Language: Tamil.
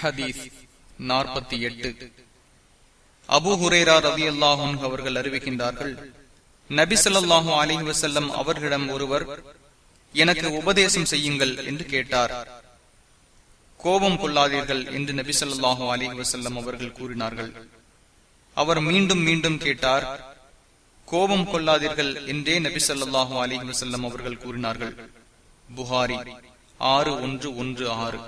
ஹதீஸ் நாற்பத்தி எட்டு. அபு ஹுரேரா ரவி அல்லாஹும் அவர்கள் அறிவிக்கின்றார்கள் நபி சொல்லாஹு அலி வசல்லம் அவர்களிடம் ஒருவர் எனக்கு உபதேசம் செய்யுங்கள் என்று கேட்டார். கோபம் கொள்ளாதீர்கள் என்று நபி சொல்லாஹு அலி வசல்லம் அவர்கள் கூறினார்கள். அவர் மீண்டும் மீண்டும் கேட்டார் கோபம் கொள்ளாதீர்கள் என்றே நபி சொல்லாஹு அலி வசல்லம் அவர்கள் கூறினார்கள். புகாரி ஆறு ஒன்று ஒன்று ஆறு.